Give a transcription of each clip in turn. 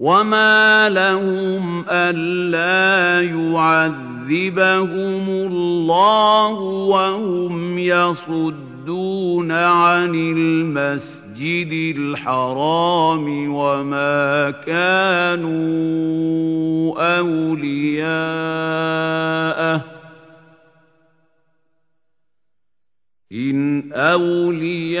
وَمَا لَهُمْ أَلَّا يُعَذِّبَهُمُ اللَّهُ وَهُمْ يَصُدُّونَ عَنِ الْمَسْجِدِ الْحَرَامِ وَمَا كَانُوا أَوْلِيَاءَهُ إِنْ أَوْلِيَاؤُهُ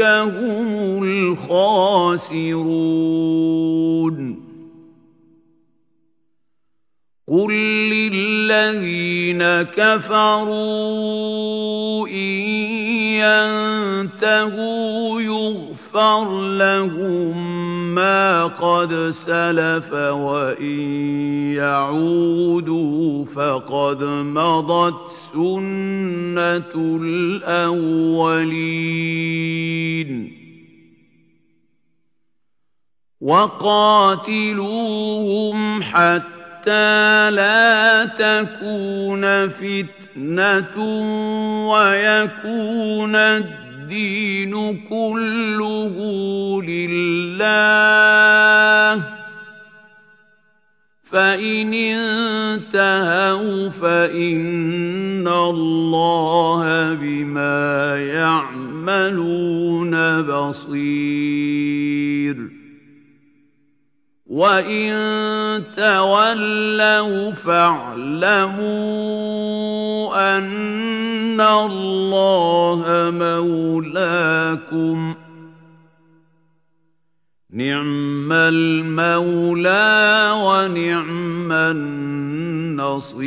هُمُ الْخَاسِرُونَ قُل لِّلَّذِينَ كَفَرُوا إِن يَنتَهُوا يُغْفَرْ لَهُم مَّا قَدْ سَلَفَ وَإِن يَعُودُوا فَقَدْ مَضَتْ سُنَّةُ الْأَوَّلِينَ. وَقَاتِلُوهُمْ حَتَّىٰ لَا تَكُونَ فِتْنَةٌ وَيَكُونَ الدِّينُ كُلُّهُ لِلَّهِ ۖ. فَإِنِ انتَهَوْا فَإِنَّ اللَّهَ بِمَا يَعْمَلُونَ بَصِيرٌ. وَإِن تَوَلَّوْا فَاعْلَمُوا أَنَّ اللَّهَ مَوْلَاكُمْ ۚ نِعْمَ الْمَوْلَىٰ وَنِعْمَ النَّصِيرُ